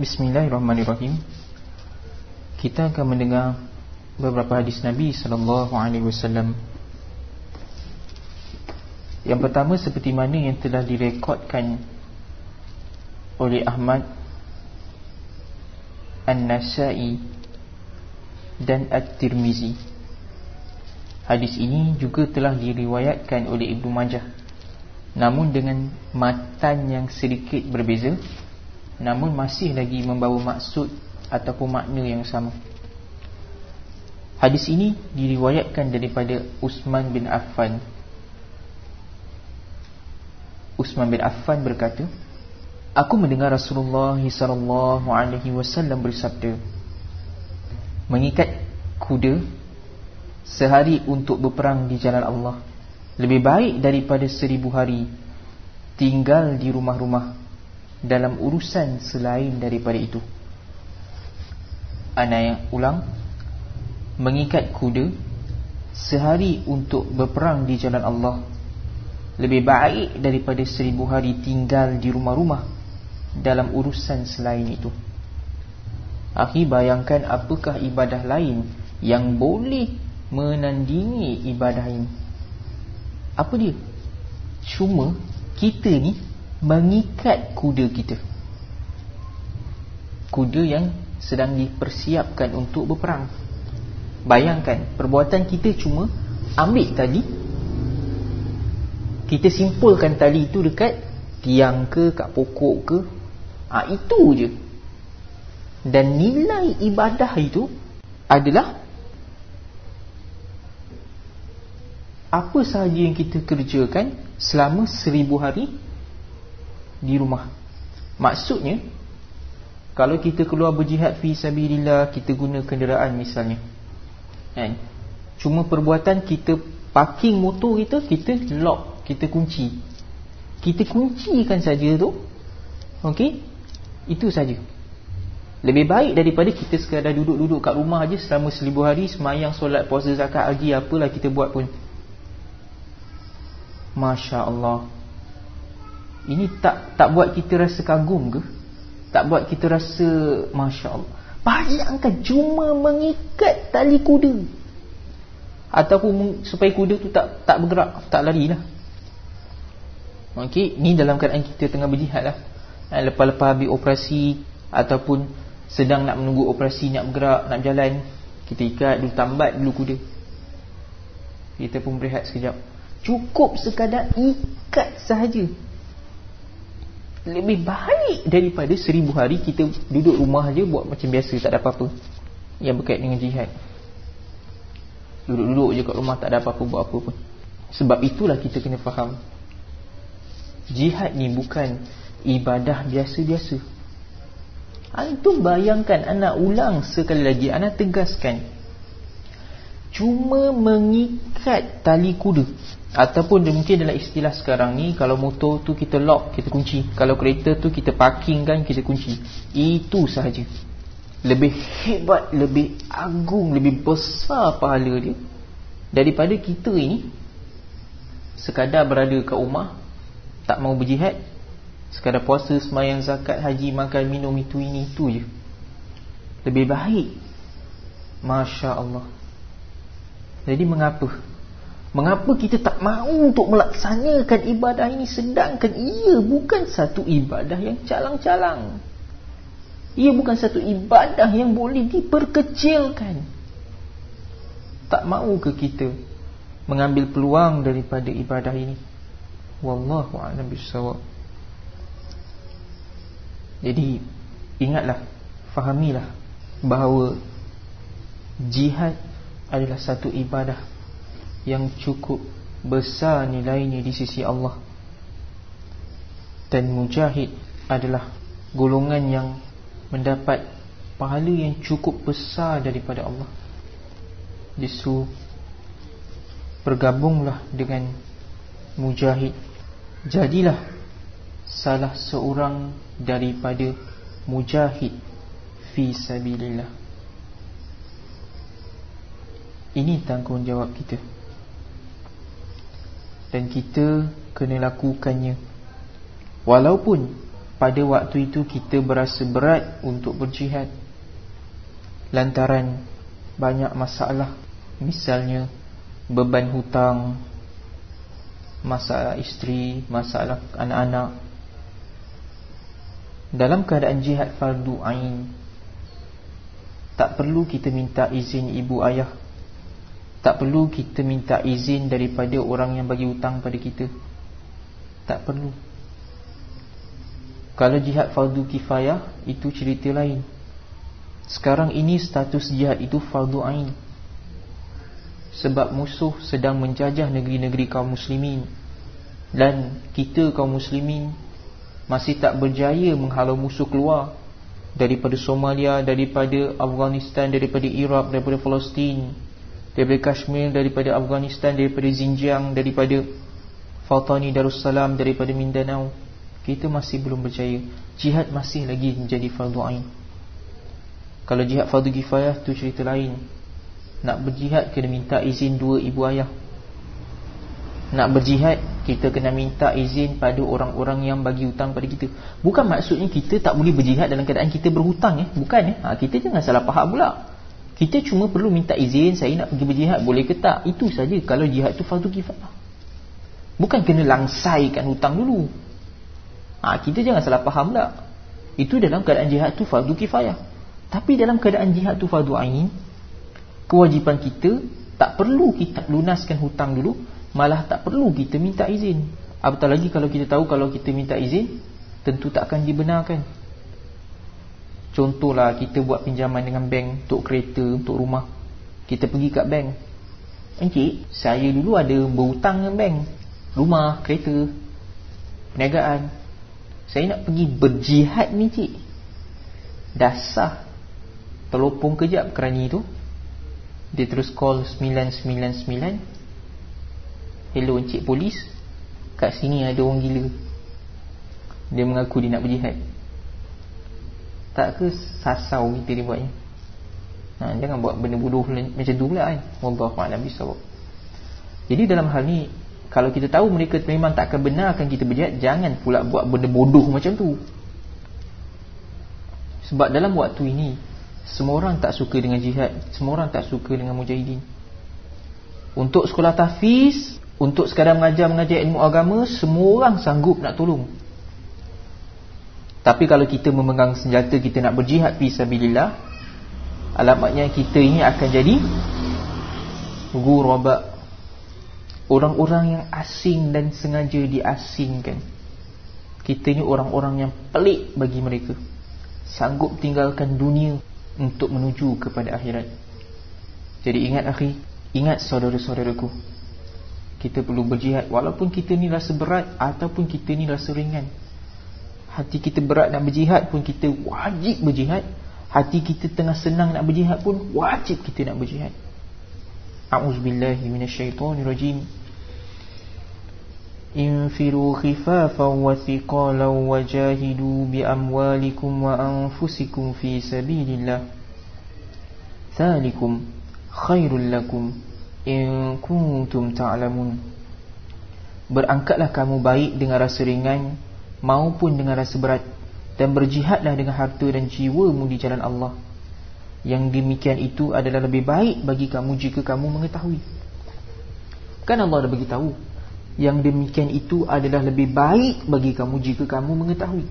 Bismillahirrahmanirrahim. Kita akan mendengar beberapa hadis Nabi sallallahu alaihi wasallam. Yang pertama seperti mana yang telah direkodkan oleh Ahmad An-Nasa'i dan At-Tirmizi. Hadis ini juga telah diriwayatkan oleh Ibnu Majah. Namun dengan matan yang sedikit berbeza, namun masih lagi membawa maksud ataupun makna yang sama. Hadis ini diriwayatkan daripada Usman bin Affan. Usman bin Affan berkata, Aku mendengar Rasulullah sallallahu alaihi wasallam bersabda, mengikat kuda sehari untuk berperang di jalan Allah lebih baik daripada seribu hari tinggal di rumah-rumah dalam urusan selain daripada itu. Ana yang ulang mengikat kuda sehari untuk berperang di jalan Allah lebih baik daripada seribu hari tinggal di rumah-rumah dalam urusan selain itu. Akhi bayangkan apakah ibadah lain yang boleh menandingi ibadah ini. Apa dia? Cuma kita ni mengikat kuda kita. Kuda yang sedang dipersiapkan untuk berperang. Bayangkan perbuatan kita cuma ambil tali Kita simpulkan tali itu dekat tiang ke kat pokok ke ha, Itu je Dan nilai ibadah itu adalah Apa sahaja yang kita kerjakan selama seribu hari di rumah Maksudnya Kalau kita keluar berjihad fi sabirillah Kita guna kenderaan misalnya kan? Cuma perbuatan kita parking motor kita kita lock, kita kunci. Kita kuncikan saja tu. Okey? Itu saja. Lebih baik daripada kita sekadar duduk-duduk kat rumah aja selama seribu hari semayang solat puasa zakat haji apalah kita buat pun. Masya-Allah. Ini tak tak buat kita rasa kagum ke? Tak buat kita rasa masya-Allah. Bayangkan cuma mengikat tali kuda. Ataupun supaya kuda tu tak tak bergerak Tak larilah Okey, ni dalam keadaan kita tengah berjihad lah. Ha, Lepas-lepas habis operasi Ataupun sedang nak menunggu operasi Nak bergerak, nak berjalan Kita ikat dulu, tambat dulu kuda. Kita pun berehat sekejap. Cukup sekadar ikat sahaja lebih baik daripada seribu hari kita duduk rumah aja buat macam biasa tak ada apa-apa. Yang berkait dengan jihad. Duduk-duduk je kat rumah tak ada apa-apa buat apa pun. Sebab itulah kita kena faham. Jihad ni bukan ibadah biasa-biasa. Antum bayangkan anak ulang sekali lagi anak tegaskan. Cuma mengikat tali kuda Ataupun mungkin dalam istilah sekarang ni Kalau motor tu kita lock, kita kunci. Kalau kereta tu kita parking kan, kita kunci. Itu sahaja. Lebih hebat, lebih agung, lebih besar pahala dia Daripada kita ini. Sekadar berada kat rumah Tak mau berjihad Sekadar puasa, semayang, zakat, haji, makan, minum Itu ini, itu je. Lebih baik. Masya Allah. Jadi mengapa? Mengapa kita tak mahu untuk melaksanakan ibadah ini sedangkan ia bukan satu ibadah yang calang-calang. Ia bukan satu ibadah yang boleh diperkecilkan. Tak mahu ke kita mengambil peluang daripada ibadah ini? Wallahu a'lam bishawab. Jadi ingatlah, fahamilah bahawa jihad adalah satu ibadah yang cukup besar nilainya di sisi Allah. Dan mujahid adalah golongan yang mendapat pahala yang cukup besar daripada Allah. Disu bergabunglah dengan mujahid. Jadilah salah seorang daripada mujahid fi sabilillah. Ini tanggungjawab kita dan kita kena lakukannya. Walaupun pada waktu itu kita berasa berat untuk berjihad. Lantaran banyak masalah. Misalnya beban hutang masalah isteri masalah anak-anak. Dalam keadaan jihad fardu ain tak perlu kita minta izin ibu ayah tak perlu kita minta izin daripada orang yang bagi hutang pada kita. Tak perlu. Kalau jihad fardu kifayah itu cerita lain. Sekarang ini status jihad itu fardu ain. Sebab musuh sedang menjajah negeri-negeri kaum muslimin. Dan kita kaum muslimin masih tak berjaya menghalau musuh keluar daripada Somalia, daripada Afghanistan, daripada Iraq, daripada Palestin, daripada Kashmir, daripada Afghanistan, daripada Xinjiang, daripada Fatani Darussalam, daripada Mindanao. Kita masih belum berjaya. Jihad masih lagi menjadi fardu ain. Kalau jihad fardu kifayah tu cerita lain. Nak berjihad kena minta izin dua ibu ayah. Nak berjihad kita kena minta izin pada orang-orang yang bagi hutang pada kita. Bukan maksudnya kita tak boleh berjihad dalam keadaan kita berhutang ya. Bukan ya. Ha, kita jangan salah faham pula. Kita cuma perlu minta izin saya nak pergi berjihad boleh ke tak? Itu saja kalau jihad tu fardu kifayah. Bukan kena langsaikan hutang dulu. Ha, kita jangan salah faham pula. Itu dalam keadaan jihad tu fardu kifayah. Tapi dalam keadaan jihad tu fardu ain, kewajipan kita tak perlu kita lunaskan hutang dulu Malah tak perlu kita minta izin Apatah lagi kalau kita tahu Kalau kita minta izin Tentu tak akan dibenarkan Contohlah kita buat pinjaman dengan bank Untuk kereta, untuk rumah. Kita pergi kat bank. Encik, saya dulu ada berhutang dengan bank. Rumah, kereta Perniagaan. Saya nak pergi berjihad ni cik Dah sah Terlopong kejap kerani tu Dia terus call 999 Hello encik polis. Kat sini ada orang gila. Dia mengaku dia nak berjihad Tak ke sasau kita dia buatnya ha, Jangan buat benda bodoh macam tu pula kan. Wallahu'alam bisawab Jadi dalam hal ni Kalau kita tahu mereka memang tak akan benarkan kita berjihad Jangan pula buat benda bodoh macam tu. Sebab dalam waktu ini Semua orang tak suka dengan jihad Semua orang tak suka dengan mujahidin. Untuk sekolah tahfiz untuk sekadar mengajar-mengajar ilmu agama Semua orang sanggup nak tolong Tapi kalau kita memegang senjata Kita nak berjihad Fisabilillah Alamatnya kita ini akan jadi Gurabak Orang-orang yang asing dan sengaja diasingkan. Kita ini orang-orang yang pelik bagi mereka. Sanggup tinggalkan dunia Untuk menuju kepada akhirat. Jadi ingat akhi Ingat saudara-saudaraku. Kita perlu berjihad walaupun kita ni rasa berat ataupun kita ni rasa ringan hati kita berat nak berjihad pun kita wajib berjihad. Hati kita tengah senang nak berjihad pun wajib kita nak berjihad. A'udzubillahi minasyaitonirrajim infiru khifafan wa thiqalan wajahidu bi amwalikum wa anfusikum fi sabilillah. Thalikum khairul lakum in kuntum ta'lamun. Berangkatlah kamu baik dengan rasa ringan maupun dengan rasa berat dan berjihadlah dengan harta dan jiwamu di jalan Allah. Yang demikian itu adalah lebih baik bagi kamu jika kamu mengetahui. Kan Allah dah beritahu yang demikian itu adalah lebih baik bagi kamu jika kamu mengetahui.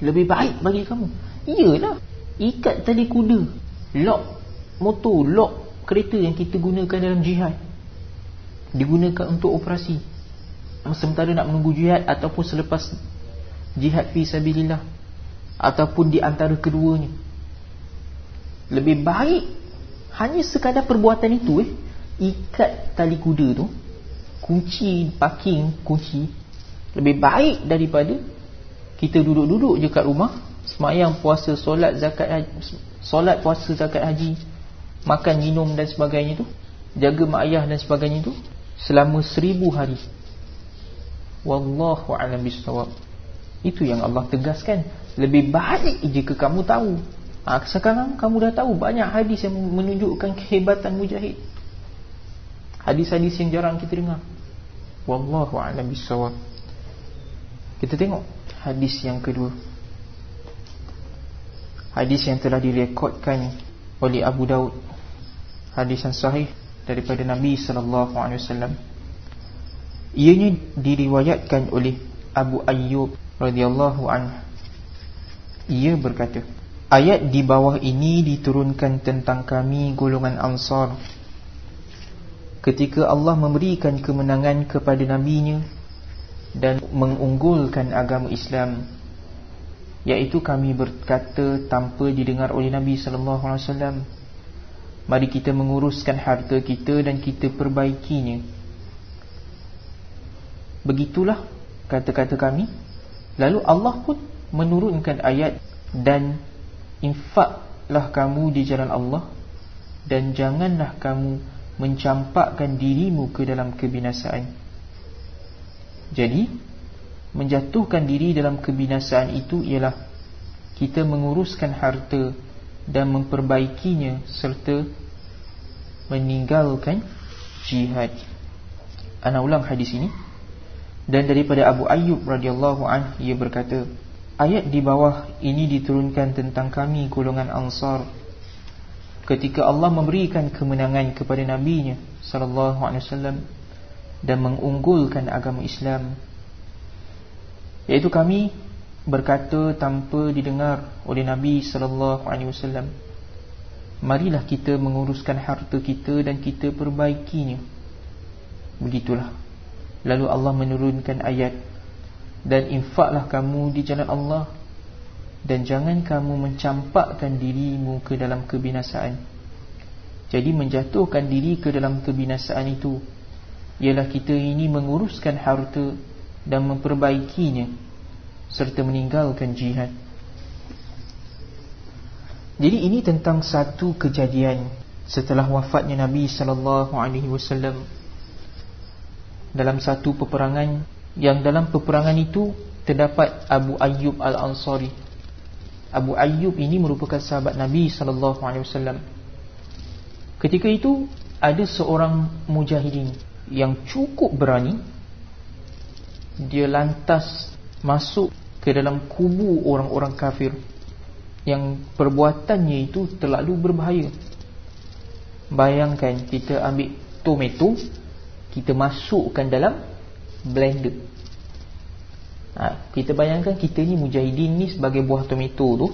Lebih baik bagi kamu. Iyalah ikat tali kuda lock motor lock kereta yang kita gunakan dalam jihad digunakan untuk operasi sementara nak menunggu jihad ataupun selepas jihad fi sabilillah. Ataupun di antara keduanya. Lebih baik hanya sekadar perbuatan itu eh. Ikat tali kuda tu kunci parking kunci lebih baik daripada kita duduk-duduk je kat rumah semayang puasa solat zakat haji, solat puasa zakat haji makan minum dan sebagainya tu jaga mak ayah dan sebagainya tu selama seribu hari wallahu alam bisawab itu yang Allah tegaskan. Lebih baik jika kamu tahu. Ha, sekarang kamu dah tahu banyak hadis yang menunjukkan kehebatan mujahid. Hadis-hadis yang jarang kita dengar. Wallahu alam bisawab kita tengok hadis yang kedua. Hadis yang telah direkodkan oleh Abu Daud. Hadis yang sahih daripada Nabi sallallahu alaihi wasallam. Ianya diriwayatkan oleh Abu Ayyub radhiyallahu anhu. Ia berkata, ayat di bawah ini diturunkan tentang kami golongan Ansar. Ketika Allah memberikan kemenangan kepada nabinya dan mengunggulkan agama Islam, yaitu kami berkata tanpa didengar oleh Nabi sallallahu alaihi wasallam, mari kita menguruskan harta kita dan kita perbaikinya. Begitulah kata-kata kami. Lalu Allah pun menurunkan ayat dan infaklah kamu di jalan Allah dan janganlah kamu mencampakkan dirimu ke dalam kebinasaan. Jadi, menjatuhkan diri dalam kebinasaan itu ialah kita menguruskan harta dan memperbaikinya serta meninggalkan jihad. Ana ulang hadis ini dan daripada Abu Ayyub radhiyallahu anh ia berkata ayat di bawah ini diturunkan tentang kami golongan Ansar. Ketika Allah memberikan kemenangan kepada nabinya sallallahu alaihi wasallam dan mengunggulkan agama Islam iaitu kami berkata tanpa didengar oleh Nabi sallallahu alaihi wasallam marilah kita menguruskan harta kita dan kita perbaikinya. Begitulah Lalu Allah menurunkan ayat Dan infaklah kamu di jalan Allah Dan jangan kamu mencampakkan dirimu ke dalam kebinasaan. Jadi menjatuhkan diri ke dalam kebinasaan itu Ialah kita ini menguruskan harta Dan memperbaikinya Serta meninggalkan jihad. Jadi ini tentang satu kejadian Setelah wafatnya Nabi Wasallam dalam satu peperangan yang dalam peperangan itu terdapat Abu Ayyub Al-Ansari. Abu Ayyub ini merupakan sahabat Nabi sallallahu alaihi wasallam. Ketika itu ada seorang mujahidin yang cukup berani dia lantas masuk ke dalam kubu orang-orang kafir yang perbuatannya itu terlalu berbahaya. Bayangkan kita ambil tomato kita masukkan dalam blender. Ha, kita bayangkan kita ni mujahidin ni sebagai buah tomato tu.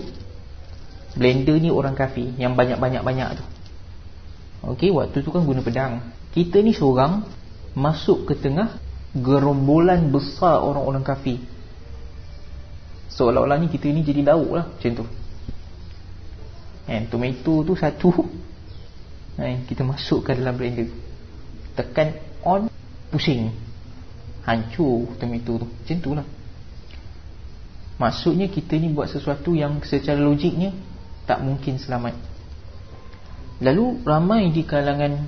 Blender ni orang kafir yang banyak-banyak-banyak tu. Ok waktu tu kan guna pedang. Kita ni seorang masuk ke tengah gerombolan besar orang-orang kafir. Seolah-olah ni kita ni jadi dauk lah macam tu. And tomato tu satu. Kita masukkan dalam blender. Tekan on pusing. Hancur tomato tu. Macam tu lah. Maksudnya kita ni buat sesuatu yang secara logiknya tak mungkin selamat. Lalu ramai di kalangan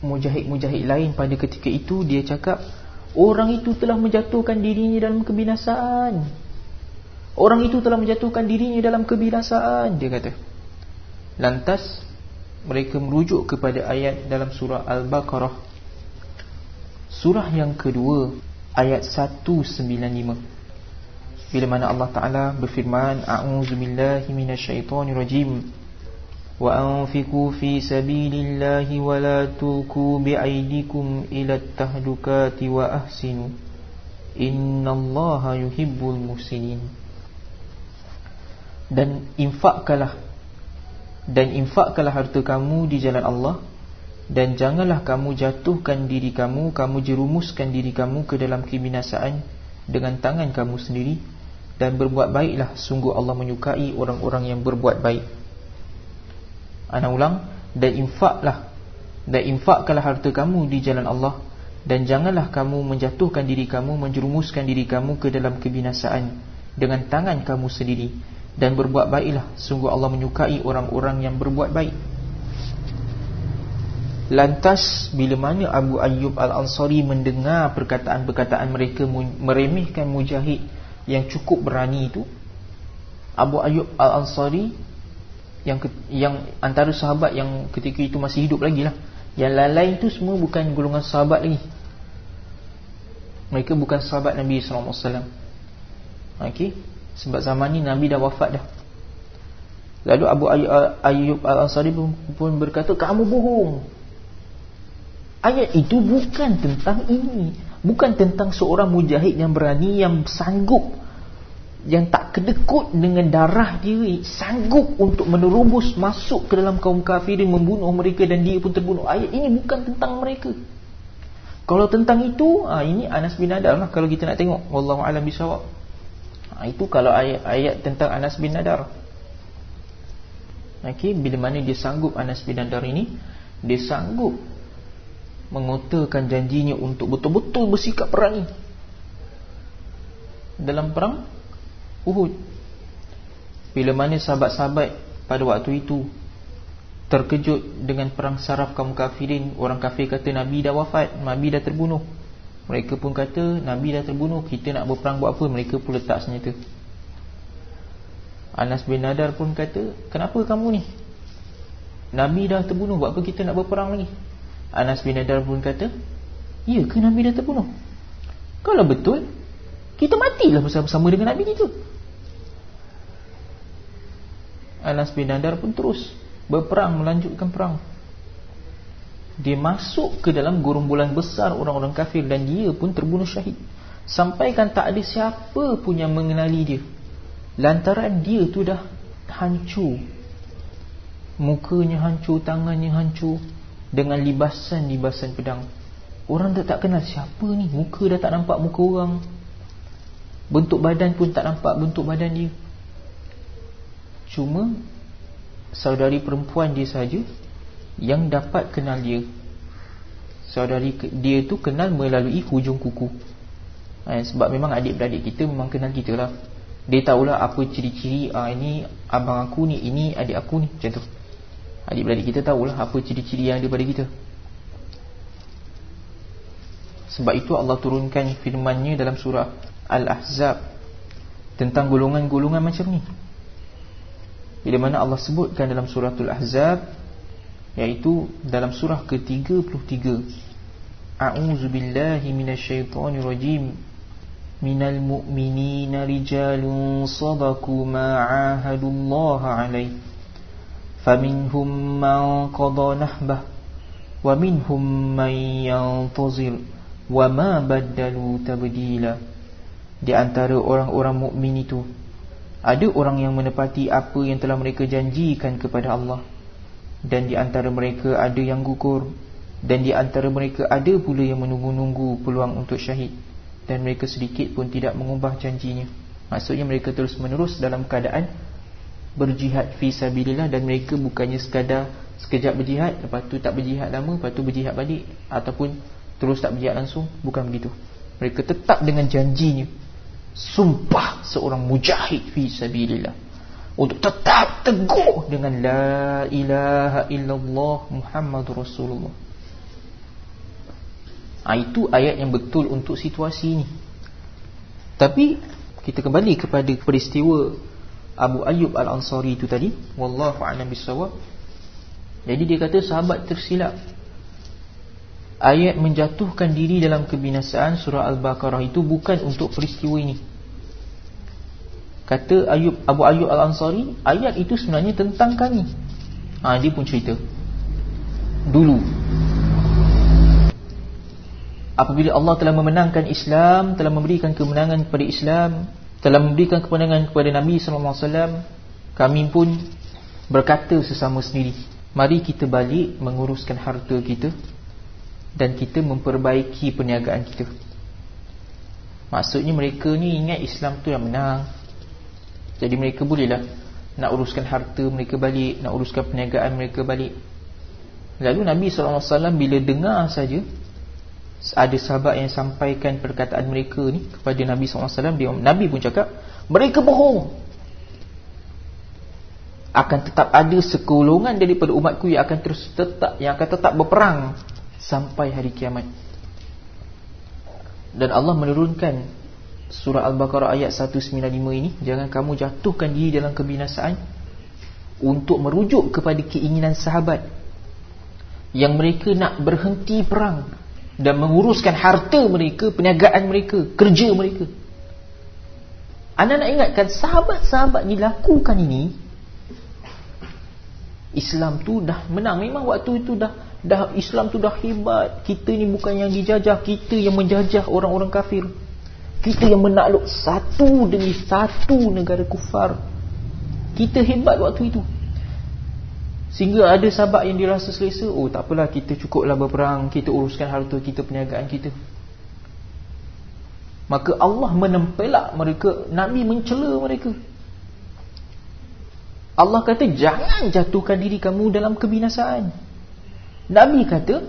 mujahid-mujahid lain pada ketika itu dia cakap orang itu telah menjatuhkan dirinya dalam kebinasaan. Orang itu telah menjatuhkan dirinya dalam kebinasaan dia kata. Lantas mereka merujuk kepada ayat dalam surah Al-Baqarah Surah yang kedua ayat 195 Bila mana Allah Ta'ala berfirman A'udzubillahi minasyaitonirrajim. Wa anfiku fi sabilillahi wa la tuku bi'aidikum ila tahdukati wa ahsinu. Innallaha yuhibbul muhsinin. Dan infakkalah Dan infakkalah harta kamu di jalan Allah dan janganlah kamu jatuhkan diri kamu Kamu jerumuskan diri kamu ke dalam kebinasaan Dengan tangan kamu sendiri Dan berbuat baiklah. Sungguh Allah menyukai orang-orang yang berbuat baik. Anak ulang Dan infaklah Dan infakkanlah harta kamu di jalan Allah. Dan janganlah kamu menjatuhkan diri kamu Menjerumuskan diri kamu ke dalam kebinasaan Dengan tangan kamu sendiri Dan berbuat baiklah. Sungguh Allah menyukai orang-orang yang berbuat baik Lantas bila mana Abu Ayyub Al-Ansari mendengar perkataan-perkataan mereka meremehkan mujahid yang cukup berani itu Abu Ayyub Al-Ansari yang yang antara sahabat yang ketika itu masih hidup lagi lah yang lain-lain itu semua bukan golongan sahabat lagi mereka bukan sahabat Nabi SAW Okey. Sebab zaman ni Nabi dah wafat dah. Lalu Abu Ayyub Al-Ansari pun berkata, kamu bohong. Ayat itu bukan tentang ini. Bukan tentang seorang mujahid yang berani, yang sanggup. Yang tak kedekut dengan darah dia. Sanggup untuk menerubus masuk ke dalam kaum kafir membunuh mereka dan dia pun terbunuh. Ayat ini bukan tentang mereka. Kalau tentang itu, ha, ini Anas bin Nadar lah kalau kita nak tengok. Wallahu'alam bisawab. Ha, itu kalau ayat-ayat tentang Anas bin Nadar. Okay, bila mana dia sanggup Anas bin Nadar ini Dia sanggup Mengotakan janjinya untuk betul-betul bersikap berani Dalam perang Uhud. Bila mana sahabat-sahabat pada waktu itu Terkejut dengan perang saraf kaum kafirin Orang kafir kata Nabi dah wafat Nabi dah terbunuh. Mereka pun kata Nabi dah terbunuh Kita nak berperang buat apa? Mereka pun letak senjata Anas bin Nadar pun kata Kenapa kamu ni? Nabi dah terbunuh Buat apa kita nak berperang lagi Anas bin Nadar pun kata Ya ke Nabi dah terbunuh? Kalau betul Kita matilah bersama-sama dengan Nabi itu Anas bin Nadar pun terus Berperang melanjutkan perang. Dia masuk ke dalam Gurumbulan besar orang-orang kafir Dan dia pun terbunuh syahid. Sampaikan tak ada siapa pun yang mengenali dia. Lantaran dia tu dah hancur. Mukanya hancur, tangannya hancur Dengan libasan-libasan pedang. Orang dah tak kenal siapa ni. Muka dah tak nampak muka orang. Bentuk badan pun tak nampak bentuk badan dia. Cuma Saudari perempuan dia saja Yang dapat kenal dia. Saudari dia tu kenal melalui hujung kuku. Eh, Sebab memang adik-beradik kita memang kenal kita lah. Dia tahulah apa ciri-ciri ah ini abang aku ni, ini adik aku ni, macam tu. Adik-beradik kita tahulah apa ciri-ciri yang ada pada kita. Sebab itu Allah turunkan firmannya dalam surah Al-Ahzab Tentang golongan-golongan macam ni. Bila mana Allah sebutkan dalam surah Al-Ahzab Iaitu dalam surah ke-33 A'udzubillahiminasyaitanirajim Minal mu'minina rijalun sadaku ma'ahadullaha alaih. فمنهم من قضى نحبه ومنهم من ينتظر وما بدلوا تبديلا di antara orang-orang mukmin itu ada orang yang menepati apa yang telah mereka janjikan kepada Allah dan di antara mereka ada yang gugur dan di antara mereka ada pula yang menunggu-nunggu peluang untuk syahid dan mereka sedikit pun tidak mengubah janjinya maksudnya mereka terus menerus dalam keadaan berjihad fi sabilillah dan mereka bukannya sekadar sekejap berjihad lepas tu tak berjihad lama lepas tu berjihad balik ataupun terus tak berjihad langsung bukan begitu. Mereka tetap dengan janjinya sumpah seorang mujahid fi sabilillah untuk tetap teguh dengan la ilaha illallah muhammadur rasulullah. Ha, Itu ayat yang betul untuk situasi ini Tapi Kita kembali kepada peristiwa Abu Ayyub Al-Ansari itu tadi. Wallahu'alam bisawab Jadi dia kata sahabat tersilap. Ayat menjatuhkan diri dalam kebinasaan Surah Al-Baqarah itu bukan untuk peristiwa ini. Kata Ayub, Abu Ayyub Al-Ansari Ayat itu sebenarnya tentang kami. Ha, Dia pun cerita. Dulu. Apabila Allah telah memenangkan Islam, telah memberikan kemenangan kepada Islam, telah memberikan kemenangan kepada Nabi wasallam, kami pun berkata sesama sendiri, mari kita balik menguruskan harta kita dan kita memperbaiki perniagaan kita. Maksudnya mereka ni ingat Islam tu yang menang. Jadi mereka bolehlah nak uruskan harta mereka balik, nak uruskan perniagaan mereka balik. Lalu Nabi wasallam bila dengar saja ada sahabat yang sampaikan perkataan mereka ni kepada Nabi SAW dia, Nabi pun cakap mereka bohong. Akan tetap ada sekulungan daripada umatku yang akan terus tetap yang akan tetap berperang sampai hari kiamat. Dan Allah menurunkan surah Al-Baqarah ayat 195 ini jangan kamu jatuhkan diri dalam kebinasaan untuk merujuk kepada keinginan sahabat yang mereka nak berhenti perang dan menguruskan harta mereka, perniagaan mereka, kerja mereka. Anda nak ingatkan sahabat-sahabat ni lakukan ini Islam tu dah menang. Memang waktu itu dah dah Islam tu dah hebat. Kita ni bukan yang dijajah Kita yang menjajah orang-orang kafir. Kita yang menakluk satu demi satu negara kufar. Kita hebat waktu itu Sehingga ada sahabat yang dirasa selesa Oh tak apalah kita cukuplah berperang Kita uruskan harta kita, perniagaan kita. Maka Allah menempelak mereka Nabi mencela mereka. Allah kata jangan jatuhkan diri kamu dalam kebinasaan. Nabi kata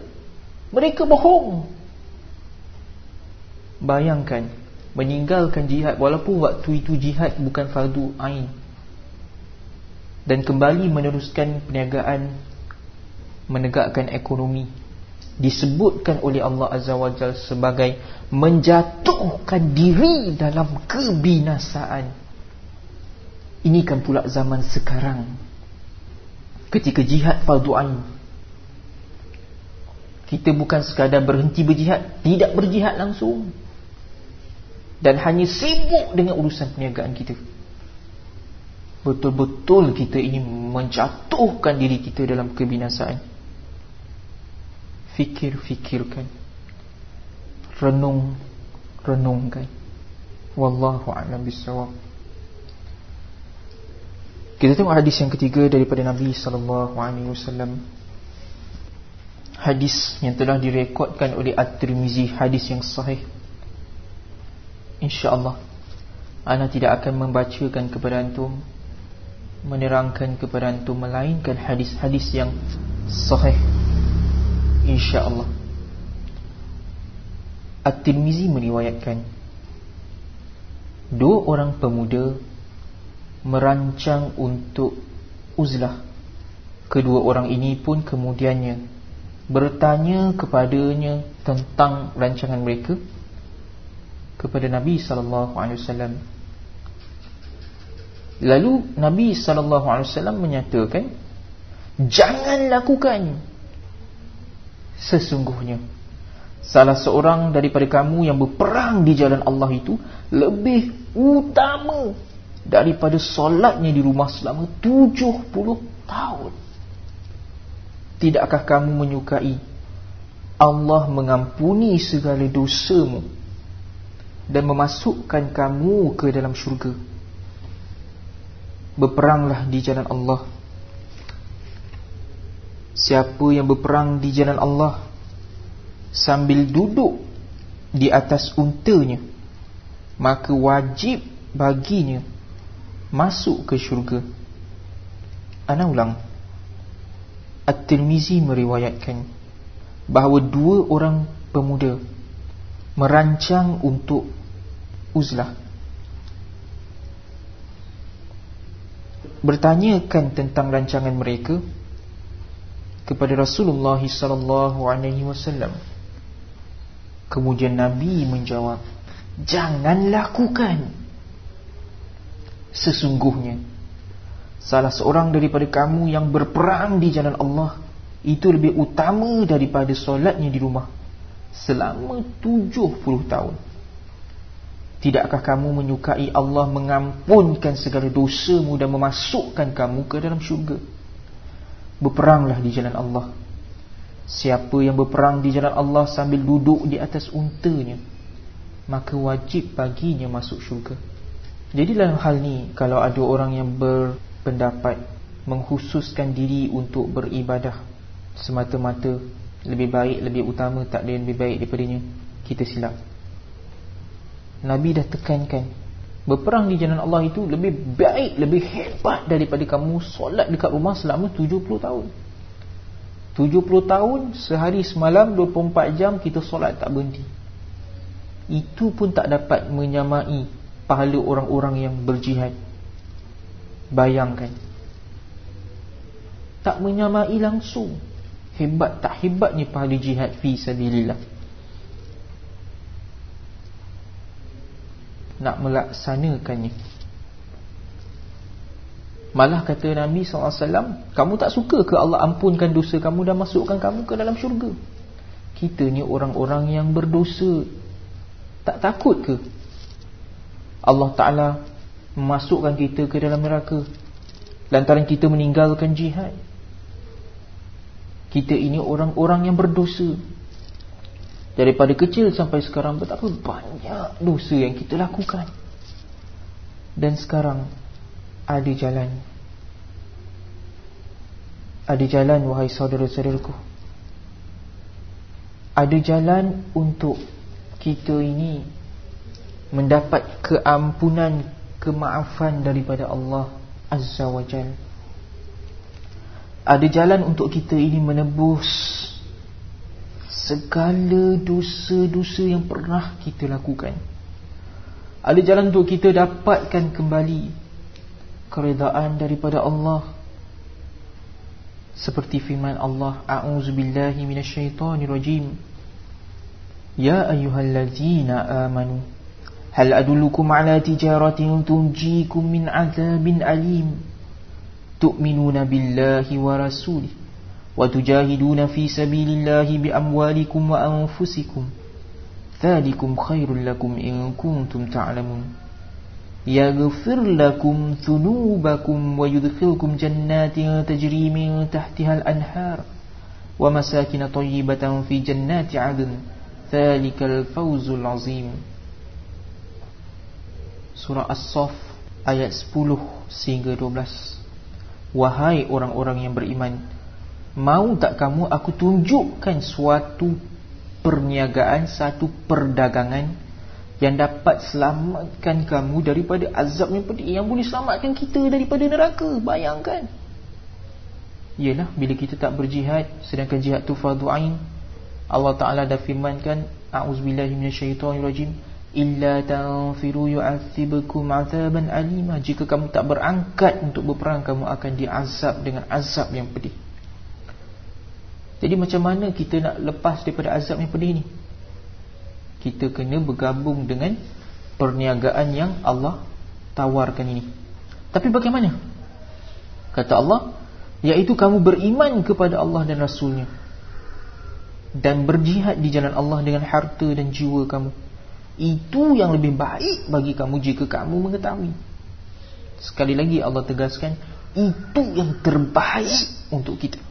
mereka bohong. Bayangkan meninggalkan jihad walaupun waktu itu jihad bukan fardu ain dan kembali meneruskan perniagaan menegakkan ekonomi disebutkan oleh Allah Azza wa Jalla sebagai menjatuhkan diri dalam kebinasaan. Ini kan pula zaman sekarang. Ketika jihad fardu ain. Kita bukan sekadar berhenti berjihad Tidak berjihad langsung. Dan hanya sibuk dengan urusan perniagaan kita Betul-betul kita ini menjatuhkan diri kita dalam kebinasaan. Fikir-fikirkan. Renung-renungkan. Wallahu a'lam bishawab kita tengok hadis yang ketiga daripada Nabi wasallam. Hadis yang telah direkodkan oleh At-Tirmizi, hadis yang sahih. Insya-Allah ana tidak akan membacakan kepada antum menerangkan kepada antum melainkan hadis-hadis yang sahih. Insya-Allah. At-Tirmizi meriwayatkan dua orang pemuda merancang untuk uzlah kedua orang ini pun kemudiannya bertanya kepadanya tentang rancangan mereka kepada Nabi sallallahu alaihi wasallam lalu Nabi wasallam menyatakan jangan lakukan sesungguhnya salah seorang daripada kamu yang berperang di jalan Allah itu lebih utama daripada solatnya di rumah selama 70 tahun. Tidakkah kamu menyukai Allah mengampuni segala dosamu dan memasukkan kamu ke dalam syurga? Berperanglah di jalan Allah. Siapa yang berperang di jalan Allah sambil duduk di atas untanya, maka wajib baginya masuk ke syurga. Ana ulang. At-Tirmizi meriwayatkan bahawa dua orang pemuda merancang untuk uzlah bertanyakan tentang rancangan mereka kepada Rasulullah sallallahu alaihi wasallam. Kemudian nabi menjawab jangan lakukan. Sesungguhnya Salah seorang daripada kamu yang berperang di jalan Allah Itu lebih utama daripada solatnya di rumah Selama 70 tahun Tidakkah kamu menyukai Allah mengampunkan segala dosamu Dan memasukkan kamu ke dalam syurga? Berperanglah di jalan Allah. Siapa yang berperang di jalan Allah sambil duduk di atas untanya Maka wajib baginya masuk syurga. Jadi dalam hal ni Kalau ada orang yang berpendapat Menghususkan diri untuk beribadah Semata-mata Lebih baik, lebih utama Tak ada yang lebih baik daripadanya Kita silap Nabi dah tekankan Berperang di jalan Allah itu Lebih baik, lebih hebat Daripada kamu solat dekat rumah Selama 70 tahun. 70 tahun Sehari semalam 24 jam Kita solat tak berhenti. Itu pun tak dapat menyamai pahala orang-orang yang berjihad. Bayangkan. Tak menyamai langsung. Hebat tak hebatnya pahala jihad fi sabilillah nak melaksanakannya. Malah kata Nabi SAW kamu tak suka ke Allah ampunkan dosa kamu dan masukkan kamu ke dalam syurga? Kita ni orang-orang yang berdosa. Tak takut ke? Allah Ta'ala Memasukkan kita ke dalam neraka. Lantaran kita meninggalkan jihad. Kita ini orang-orang yang berdosa Daripada kecil sampai sekarang Betapa banyak dosa yang kita lakukan. Dan sekarang Ada jalan. Ada jalan wahai saudara-saudaraku. Ada jalan untuk kita ini Mendapat keampunan kemaafan daripada Allah Azza wa Jal. Ada jalan untuk kita ini menebus segala dosa-dosa yang pernah kita lakukan. Ada jalan untuk kita dapatkan kembali keredaan daripada Allah. Seperti firman Allah, A'udzubillahi minasyaitonirrajim. Ya ayyuhallazina amanu hal adullukum ala tijaratin tunjikum min azabin alim tu'minuna billahi wa rasulihi وتجاهدون في سبيل الله بأموالكم وأنفسكم. ذلكم خير لكم إن كنتم تعلمون. يغفر لكم ذنوبكم ويدخلكم جنات تجري من تحتها الأنهار ومساكن طيبة في جنات عدن. ذلك الفوز العظيم. Surah As-Saf ayat 10 sehingga 12 Wahai orang-orang yang beriman Mau tak kamu aku tunjukkan suatu perniagaan Satu perdagangan Yang dapat selamatkan kamu daripada azab yang pedih Yang boleh selamatkan kita daripada neraka. Bayangkan. Yalah bila kita tak berjihad Sedangkan jihad tu fardu'ain Allah Ta'ala dah firmankan A'udzubillahiminasyaitanirrajim illa tanfiru yu'adzibukum 'adzaban alima. Jika kamu tak berangkat untuk berperang kamu akan diazab dengan azab yang pedih jadi macam mana kita nak lepas daripada azab yang pedih ni? Kita kena bergabung dengan perniagaan yang Allah tawarkan ini. Tapi bagaimana? Kata Allah iaitu kamu beriman kepada Allah dan rasulnya dan berjihad di jalan Allah dengan harta dan jiwa kamu. Itu yang lebih baik bagi kamu jika kamu mengetahui. Sekali lagi Allah tegaskan Itu yang terbaik untuk kita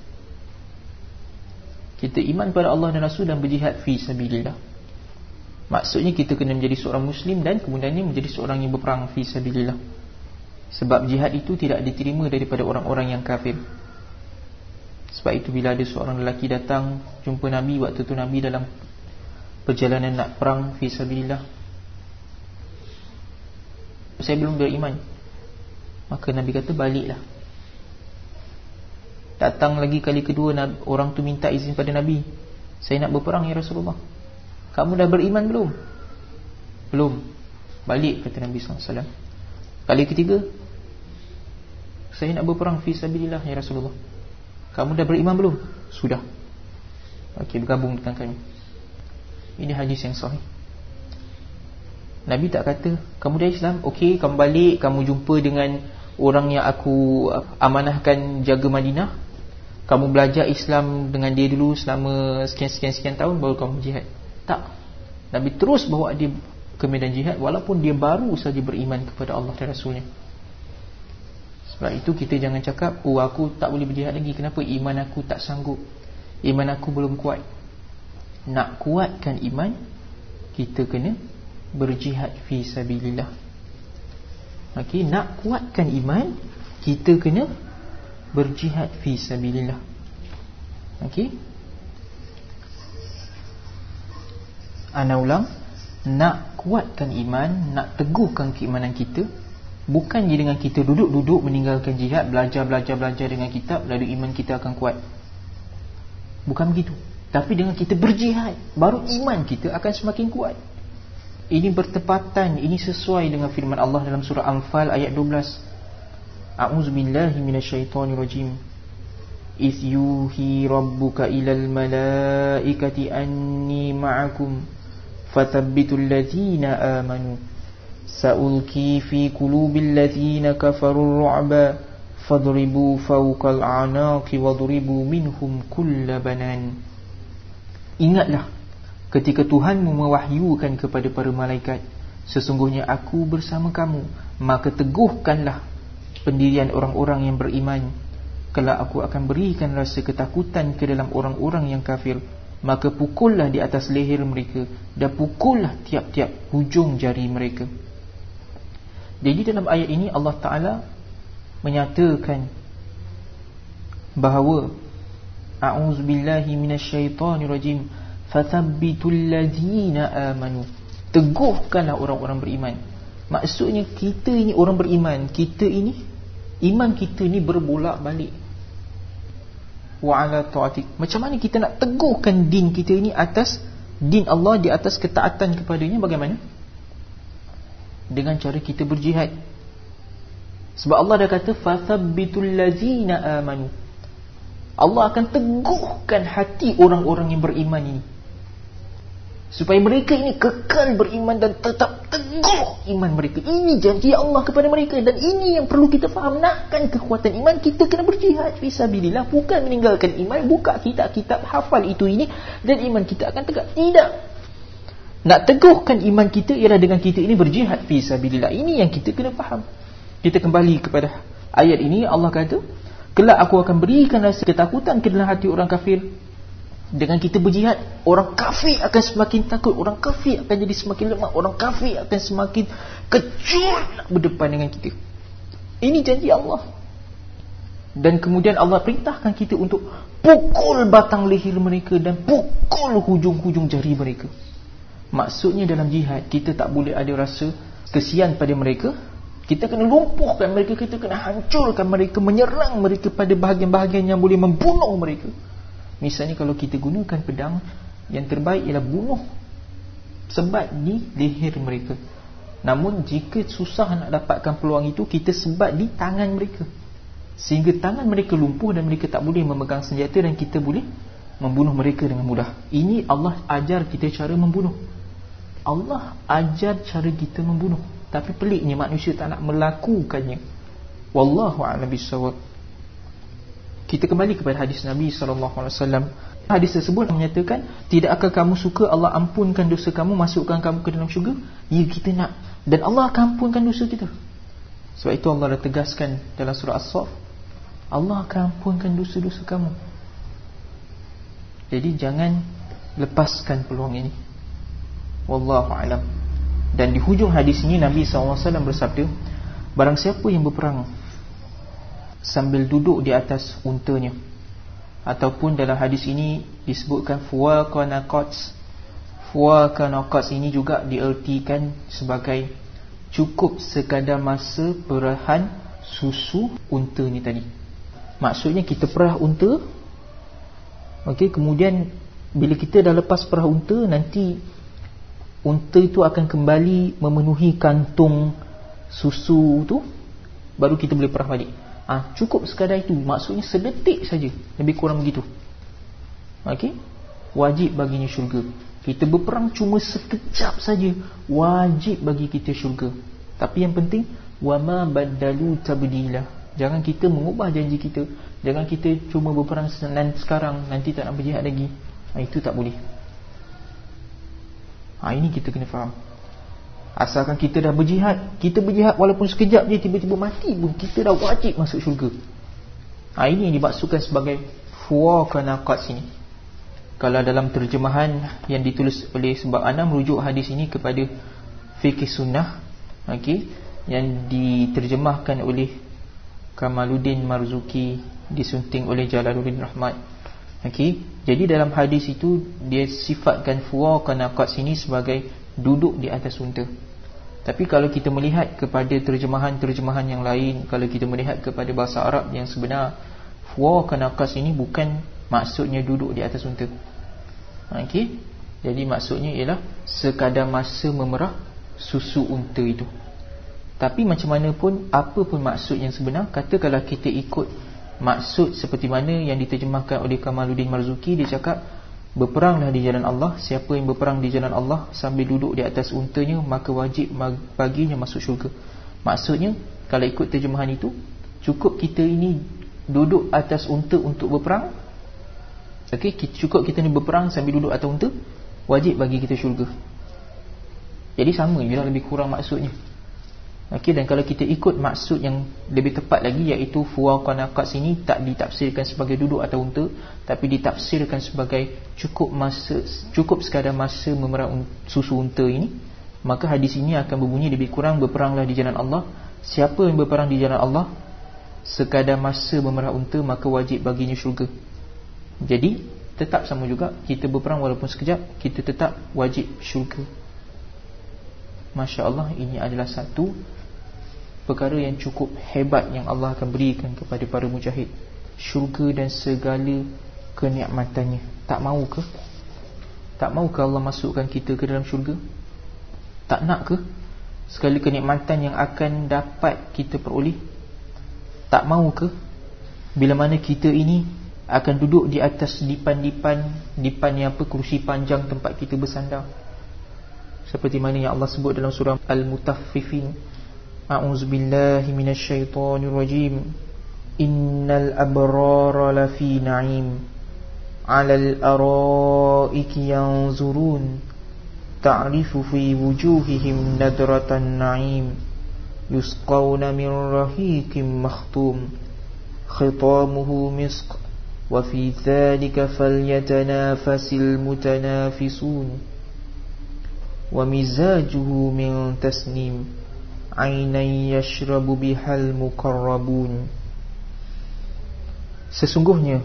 Kita iman pada Allah dan Rasul dan berjihad fi sabilillah. Maksudnya kita kena menjadi seorang Muslim Dan kemudiannya menjadi seorang yang berperang fi sabilillah. Sebab jihad itu tidak diterima daripada orang-orang yang kafir. Sebab itu bila ada seorang lelaki datang Jumpa Nabi waktu itu Nabi dalam perjalanan nak perang fi sabilillah. Saya belum beriman. Maka nabi kata baliklah datang lagi kali kedua orang tu minta izin pada nabi. Saya nak berperang ya Rasulullah. Kamu dah beriman belum? Belum. Balik kata nabi SAW kali ketiga saya nak berperang fi sabilillah ya Rasulullah. Kamu dah beriman belum? Sudah. Okey bergabung dengan kami. Ini hadis yang sahih. Nabi tak kata Kamu dah Islam? Okey kamu balik Kamu jumpa dengan Orang yang aku Amanahkan jaga Madinah Kamu belajar Islam Dengan dia dulu Selama sekian-sekian-sekian tahun Baru kamu jihad. Tak. Nabi terus bawa dia Ke medan jihad Walaupun dia baru saja beriman Kepada Allah dan Rasulnya. Sebab itu kita jangan cakap Oh aku tak boleh berjihad lagi. Kenapa? Iman aku tak sanggup. Iman aku belum kuat. Nak kuatkan iman kita kena berjihad fi sabilillah okey nak kuatkan iman kita kena berjihad fi sabilillah. Okey? Ana ulang. Nak kuatkan iman nak teguhkan keimanan kita bukan je dengan kita duduk-duduk meninggalkan jihad belajar-belajar-belajar dengan kitab lalu iman kita akan kuat. Bukan begitu. Tapi dengan kita berjihad Baru iman kita akan semakin kuat Ini bertepatan Ini sesuai dengan firman Allah dalam surah Anfal ayat 12 A'udzubillahi minasyaitonirrajim. Iz yuhi rabbuka ilal malaikati anni ma'akum Fatabbitul ladhina amanu. Sa'ulki fi kulubil ladhina kafarul ru'ba Fadribu fawqal anaqi wadribu minhum kulla banan. Ingatlah ketika Tuhan mewahyukan kepada para malaikat Sesungguhnya aku bersama kamu Maka teguhkanlah pendirian orang-orang yang beriman. Kelak aku akan berikan rasa ketakutan ke dalam orang-orang yang kafir. Maka pukullah di atas leher mereka Dan pukullah tiap-tiap hujung jari mereka. Jadi dalam ayat ini Allah Ta'ala Menyatakan Bahawa A'udzubillahi minasyaitanirajim Fathabbitul ladhina amanu. Teguhkanlah orang-orang beriman. Maksudnya kita ini orang beriman kita ini iman kita ini berbolak balik wa'ala ta'atik macam mana kita nak teguhkan din kita ini atas din Allah di atas ketaatan kepadanya bagaimana? Dengan cara kita berjihad. Sebab Allah dah kata fathabbitul ladzina amanu. Allah akan teguhkan hati orang-orang yang beriman ini supaya mereka ini kekal beriman dan tetap teguh iman mereka. Ini janji Allah kepada mereka dan ini yang perlu kita faham. Nakkan kekuatan iman kita kena berjihad. Fisabilillah bukan meninggalkan iman buka kitab-kitab hafal itu ini dan iman kita akan tegak. Tidak. Nak teguhkan iman kita ialah dengan kita ini berjihad. Fisabilillah ini yang kita kena faham. Kita kembali kepada ayat ini Allah kata kelak aku akan berikan rasa ketakutan ke dalam hati orang kafir dengan kita berjihad orang kafir akan semakin takut. Orang kafir akan jadi semakin lemah. Orang kafir akan semakin kecut berdepan dengan kita. Ini janji Allah. Dan kemudian Allah perintahkan kita untuk pukul batang leher mereka dan pukul hujung-hujung jari mereka. Maksudnya dalam jihad kita tak boleh ada rasa kesian pada mereka. Kita kena lumpuhkan mereka kita kena hancurkan mereka menyerang mereka pada bahagian-bahagian yang boleh membunuh mereka Misalnya kalau kita gunakan pedang Yang terbaik ialah bunuh. Sebat di leher mereka. Namun jika susah nak dapatkan peluang itu Kita sebat di tangan mereka. Sehingga tangan mereka lumpuh Dan mereka tak boleh memegang senjata Dan kita boleh membunuh mereka dengan mudah. Ini Allah ajar kita cara membunuh. Allah ajar cara kita membunuh. Tapi peliknya manusia tak nak melakukannya. Wallahu'ala bisawab kita kembali kepada hadis Nabi SAW Hadis tersebut menyatakan Tidak akan kamu suka Allah ampunkan dosa kamu Masukkan kamu ke dalam syurga? Ya kita nak. Dan Allah akan ampunkan dosa kita. Sebab itu Allah dah tegaskan Dalam surah As-Saf Allah akan ampunkan dosa-dosa kamu. Jadi jangan Lepaskan peluang ini. Wallahu'alam Dan di hujung hadis ini Nabi SAW bersabda Barang siapa yang berperang sambil duduk di atas untanya. Ataupun dalam hadis ini disebutkan fuwaqanaqats fuwaqanaqats ini juga diertikan sebagai cukup sekadar masa perahan susu unta ni tadi. Maksudnya kita perah unta. Okey kemudian bila kita dah lepas perah unta nanti unta itu akan kembali memenuhi kantung susu tu baru kita boleh perah balik ha, Cukup sekadar itu. Maksudnya sedetik saja Lebih kurang begitu. Okey Wajib baginya syurga. Kita berperang cuma sekejap saja. Wajib bagi kita syurga. Tapi yang penting Wama badalu tabdila. Jangan kita mengubah janji kita. Jangan kita cuma berperang sekarang Nanti tak nak berjihad lagi. Ha, Itu tak boleh. Ha, Ini kita kena faham Asalkan kita dah berjihad Kita berjihad walaupun sekejap je Tiba-tiba mati pun Kita dah wajib masuk syurga ha, Ini yang dimaksudkan sebagai Fuwaqanaqat sini Kalau dalam terjemahan Yang ditulis oleh sebab Ana Merujuk hadis ini kepada Fikih sunnah okay, Yang diterjemahkan oleh Kamaluddin Marzuki Disunting oleh Jalaluddin Rahmat okay. Jadi dalam hadis itu Dia sifatkan Fuwaqanaqat sini sebagai Duduk di atas unta. Tapi kalau kita melihat kepada terjemahan-terjemahan yang lain Kalau kita melihat kepada bahasa Arab yang sebenar Fuwa kanakas ini bukan maksudnya duduk di atas unta. Okay? Jadi maksudnya ialah Sekadar masa memerah susu unta itu. Tapi macam mana pun Apa pun maksud yang sebenar Kata kalau kita ikut maksud seperti mana Yang diterjemahkan oleh Kamaluddin Marzuki Dia cakap Berperanglah di jalan Allah Siapa yang berperang di jalan Allah Sambil duduk di atas untanya Maka wajib baginya masuk syurga. Maksudnya Kalau ikut terjemahan itu Cukup kita ini Duduk atas unta untuk berperang? Okey, Cukup kita ni berperang sambil duduk atas unta Wajib bagi kita syurga. Jadi sama je lah lebih kurang maksudnya Okey dan kalau kita ikut maksud yang lebih tepat lagi iaitu fuwaqan aqas ini tak ditafsirkan sebagai duduk atau unta tapi ditafsirkan sebagai cukup masa cukup sekadar masa memerah susu unta ini maka hadis ini akan berbunyi lebih kurang berperanglah di jalan Allah. Siapa yang berperang di jalan Allah sekadar masa memerah unta maka wajib baginya syurga. Jadi tetap sama juga kita berperang walaupun sekejap kita tetap wajib syurga Masya Allah ini adalah satu perkara yang cukup hebat yang Allah akan berikan kepada para mujahid. Syurga dan segala kenikmatannya. Tak mau ke? Tak mau ke Allah masukkan kita ke dalam syurga? Tak nak ke? Segala kenikmatan yang akan dapat kita peroleh? Tak mau ke? Bila mana kita ini akan duduk di atas dipan-dipan dipan yang apa kerusi panjang tempat kita bersandar seperti mana yang Allah sebut dalam surah Al-Mutaffifin. A'udzu billahi minasy syaithanir rajim Innal abrara lafi na'im. 'alal ara'iki yanzurun. Ta'rifu fi wujuhihim nadratan na'im. Yusqawna min rahiqin makhtum. Khitamuhu misk wa fi dhalika falyatanafasil mutanafisun ومزاجه من تسنيم عينا يشرب بها المقربون Sesungguhnya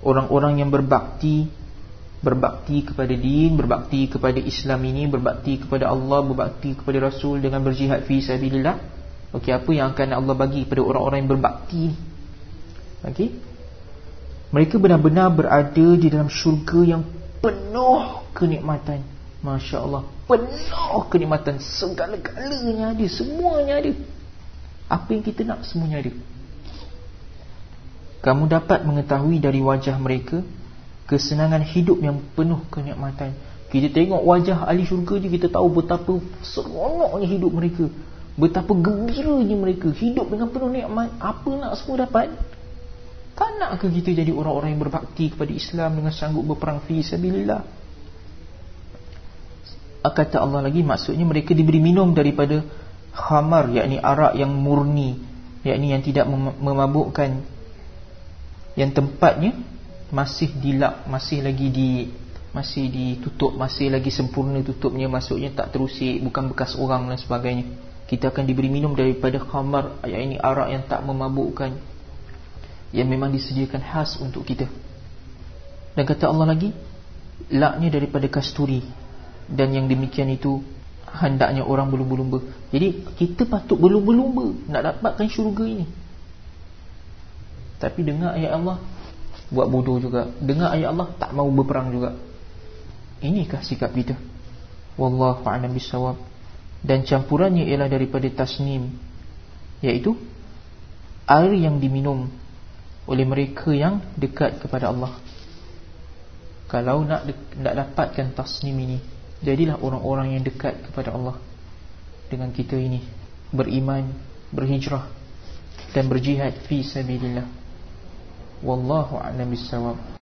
orang-orang yang berbakti berbakti kepada din, berbakti kepada Islam ini, berbakti kepada Allah, berbakti kepada Rasul dengan berjihad fi sabilillah. Okey, apa yang akan Allah bagi kepada orang-orang yang berbakti? Okey. Mereka benar-benar berada di dalam syurga yang penuh kenikmatan. Masya Allah Penuh kenikmatan. Segala-galanya ada. Semuanya ada. Apa yang kita nak Semuanya ada. Kamu dapat mengetahui dari wajah mereka Kesenangan hidup yang penuh kenikmatan. Kita tengok wajah ahli syurga je Kita tahu betapa seronoknya hidup mereka. Betapa gembiranya mereka. Hidup dengan penuh nikmat. Apa nak semua dapat? Tak nak ke kita jadi orang-orang yang berbakti Kepada Islam dengan sanggup berperang Fi sabilillah kata Allah lagi maksudnya mereka diberi minum daripada khamar yakni arak yang murni yakni yang tidak mem memabukkan. Yang tempatnya masih dilap masih lagi di masih ditutup masih lagi sempurna tutupnya maksudnya tak terusik bukan bekas orang dan sebagainya. Kita akan diberi minum daripada khamar yakni arak yang tak memabukkan yang memang disediakan khas untuk kita. Dan kata Allah lagi laknya daripada kasturi dan yang demikian itu hendaknya orang berlumba-lumba. Jadi kita patut berlumba-lumba nak dapatkan syurga ini. Tapi dengar ayat Allah buat bodoh juga. Dengar ayat Allah tak mau berperang juga. Inikah sikap kita? Wallahu a'lam bissawab. Dan campurannya ialah daripada tasnim iaitu air yang diminum oleh mereka yang dekat kepada Allah. Kalau nak nak dapatkan tasnim ini Jadilah orang-orang yang dekat kepada Allah Dengan kita ini. Beriman, berhijrah Dan berjihad Fi Wallahu a'lam bisawab